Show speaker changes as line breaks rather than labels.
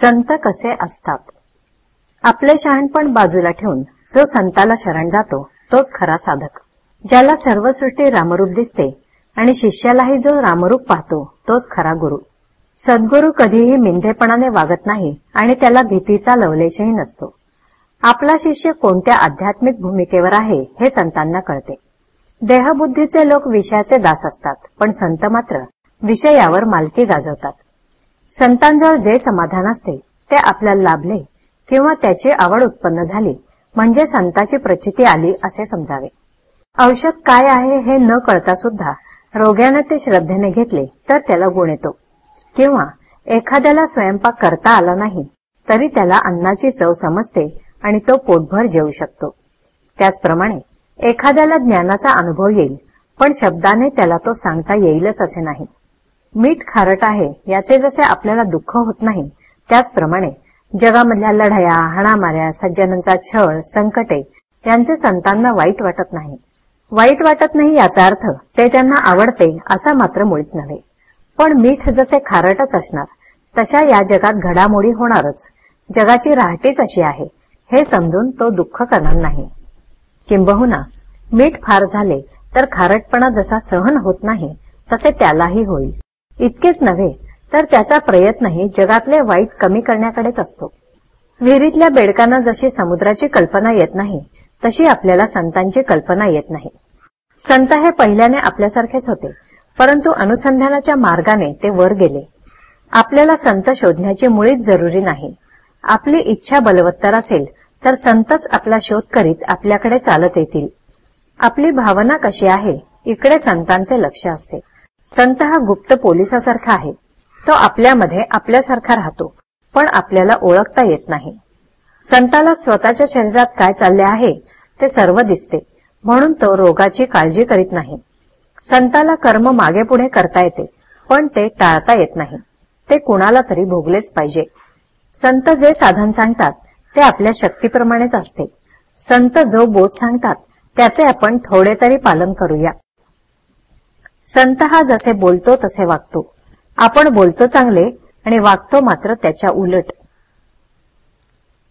संत कसे असतात? आपले शहाणपण बाजूला ठेवून जो संताला शरण जातो तोच खरा साधक. ज्याला सर्व सृष्टी रामरूप दिसते आणि शिष्यालाही जो रामरूप पाहतो तोच खरा गुरु. सद्गुरू कधीही मिंधेपणाने वागत नाही आणि त्याला भीतीचा लवलेशही नसतो. आपला शिष्य कोणत्या आध्यात्मिक भूमिकेवर आहे हे संतांना कळते. देहबुद्धीचे लोक विषयाचे दास असतात पण संत मात्र विषयावर मालकी गाजवतात. संतांजवळ जे समाधान असते ते आपल्याला लाभले किंवा त्याची आवड उत्पन्न झाली म्हणजे संताची प्रचिती आली असे समजावे. औषध काय आहे हे न कळता सुद्धा रोग्याने ते श्रद्धेने घेतले तर त्याला गुण येतो. किंवा एखाद्याला स्वयंपाक करता आला नाही तरी त्याला अन्नाची चव समजते आणि तो पोटभर जेवू शकतो. त्याचप्रमाणे एखाद्याला ज्ञानाचा अनुभव येईल पण शब्दाने त्याला तो सांगता येईलच असे नाही. मीठ खारट आहे याचे जसे आपल्याला दुःख होत नाही त्याचप्रमाणे जगामधल्या लढाया हाणामाऱ्या सज्जनांचा छळ संकटे यांचे संतांना वाईट वाटत नाही. वाईट वाटत नाही याचा अर्थ ते त्यांना आवडते असा मात्र मुळीच नव्हे. पण मीठ जसे खारटच असणार तशा या जगात घडामोडी होणारच. जगाची राहटीच अशी आहे हे समजून तो दुःख करणार नाही. किंबहुना मीठ फार झाले तर खारटपणा जसा सहन होत नाही तसे त्यालाही होईल. इतकेच नव्हे तर त्याचा प्रयत्नही जगातले वाईट कमी करण्याकडेच असतो. विहिरीतल्या बेडकांना जशी समुद्राची कल्पना येत नाही तशी आपल्याला संतांची कल्पना येत नाही. संत हे पहिल्याने आपल्यासारखेच होते परंतु अनुसंधानाच्या मार्गाने ते वर गेले. आपल्याला संत शोधण्याची मुळीच जरुरी नाही. आपली इच्छा बलवत्तर असेल तर संतच आपला शोध करीत आपल्याकडे चालत येतील. आपली भावना कशी आहे इकडे संतांचे लक्ष असते. संत हा गुप्त पोलिसासारखा आहे. तो आपल्यामध्ये आपल्यासारखा राहतो पण आपल्याला ओळखता येत नाही. संताला स्वतःच्या शरीरात काय चालले आहे ते सर्व दिसते म्हणून तो रोगाची काळजी करीत नाही. संताला कर्म मागे पुढे करता येते पण ते टाळता येत नाही. ते कुणाला तरी भोगलेच पाहिजे. संत जे साधन सांगतात ते आपल्या शक्तीप्रमाणेच असते. संत जो बोध सांगतात त्याचे आपण थोडे तरी पालन करूया. संत हा जसे बोलतो तसे वागतो. आपण बोलतो चांगले आणि वागतो मात्र त्याच्या उलट.